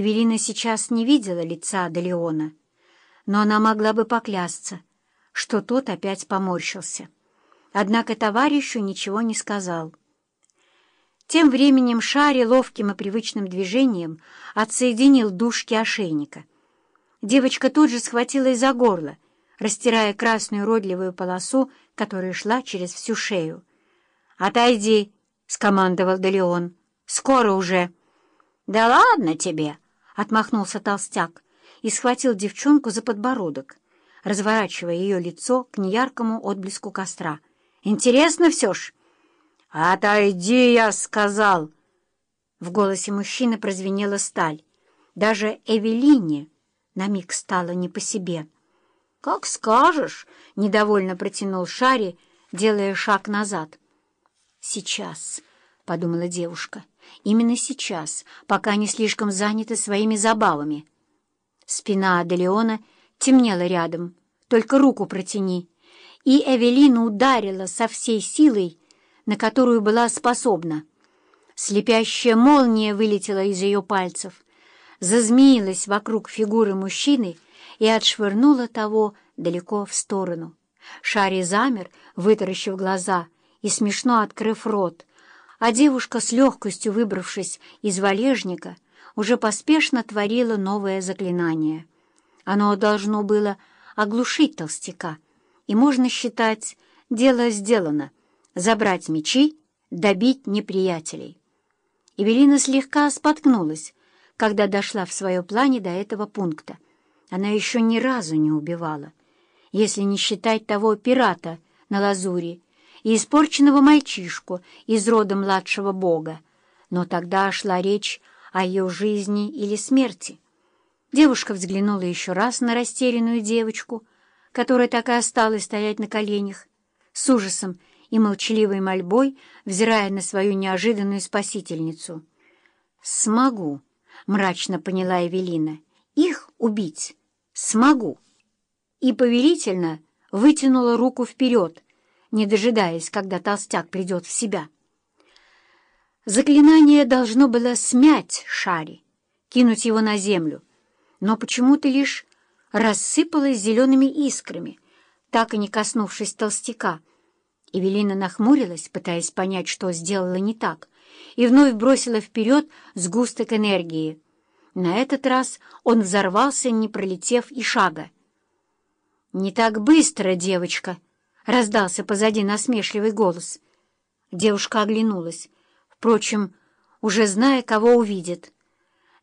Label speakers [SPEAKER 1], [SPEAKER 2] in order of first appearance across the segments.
[SPEAKER 1] Эвелина сейчас не видела лица Делеона, но она могла бы поклясться, что тот опять поморщился. Однако товарищу ничего не сказал. Тем временем Шари ловким и привычным движением отсоединил дужки ошейника. Девочка тут же схватилась за горло, растирая красную родливую полосу, которая шла через всю шею. «Отойди!» — скомандовал Делеон. «Скоро уже!» «Да ладно тебе!» — отмахнулся толстяк и схватил девчонку за подбородок, разворачивая ее лицо к неяркому отблеску костра. «Интересно все ж!» «Отойди, я сказал!» В голосе мужчины прозвенела сталь. Даже Эвелине на миг стало не по себе. «Как скажешь!» — недовольно протянул Шари, делая шаг назад. «Сейчас!» — подумала девушка. Именно сейчас, пока они слишком заняты своими забавами. Спина Аделеона темнела рядом, только руку протяни, и Эвелина ударила со всей силой, на которую была способна. Слепящая молния вылетела из ее пальцев, зазмеилась вокруг фигуры мужчины и отшвырнула того далеко в сторону. Шари замер, вытаращив глаза и смешно открыв рот, а девушка, с легкостью выбравшись из валежника, уже поспешно творила новое заклинание. Оно должно было оглушить толстяка, и можно считать, дело сделано — забрать мечи, добить неприятелей. Эвелина слегка споткнулась, когда дошла в своем плане до этого пункта. Она еще ни разу не убивала, если не считать того пирата на лазуре, и испорченного мальчишку из рода младшего бога, но тогда шла речь о ее жизни или смерти. Девушка взглянула еще раз на растерянную девочку, которая так и осталась стоять на коленях, с ужасом и молчаливой мольбой, взирая на свою неожиданную спасительницу. «Смогу», — мрачно поняла Эвелина, — «их убить смогу». И повелительно вытянула руку вперед, не дожидаясь, когда толстяк придет в себя. Заклинание должно было смять Шари, кинуть его на землю, но почему-то лишь рассыпалось зелеными искрами, так и не коснувшись толстяка. Эвелина нахмурилась, пытаясь понять, что сделала не так, и вновь бросила вперед сгусток энергии. На этот раз он взорвался, не пролетев и шага. «Не так быстро, девочка!» Раздался позади насмешливый голос. Девушка оглянулась, впрочем, уже зная, кого увидит.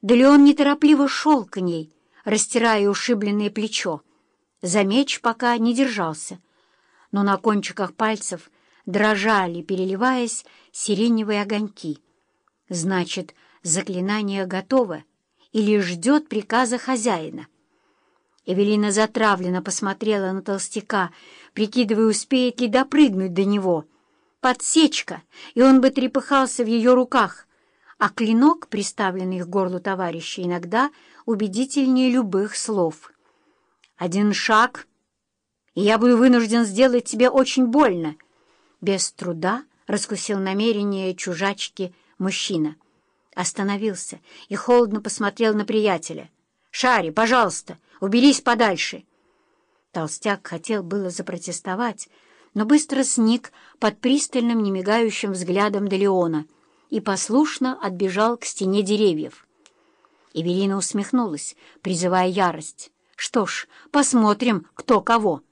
[SPEAKER 1] Да Леон неторопливо шел к ней, растирая ушибленное плечо. За меч пока не держался, но на кончиках пальцев дрожали, переливаясь, сиреневые огоньки. Значит, заклинание готово или ждет приказа хозяина. Эвелина затравленно посмотрела на толстяка, прикидывая, успеет ли допрыгнуть до него. Подсечка, и он бы трепыхался в ее руках, а клинок, приставленный к горлу товарища, иногда убедительнее любых слов. «Один шаг, и я буду вынужден сделать тебе очень больно!» Без труда раскусил намерение чужачки мужчина. Остановился и холодно посмотрел на приятеля. «Шари, пожалуйста, уберись подальше!» Толстяк хотел было запротестовать, но быстро сник под пристальным, немигающим взглядом Делеона и послушно отбежал к стене деревьев. Эвелина усмехнулась, призывая ярость. «Что ж, посмотрим, кто кого!»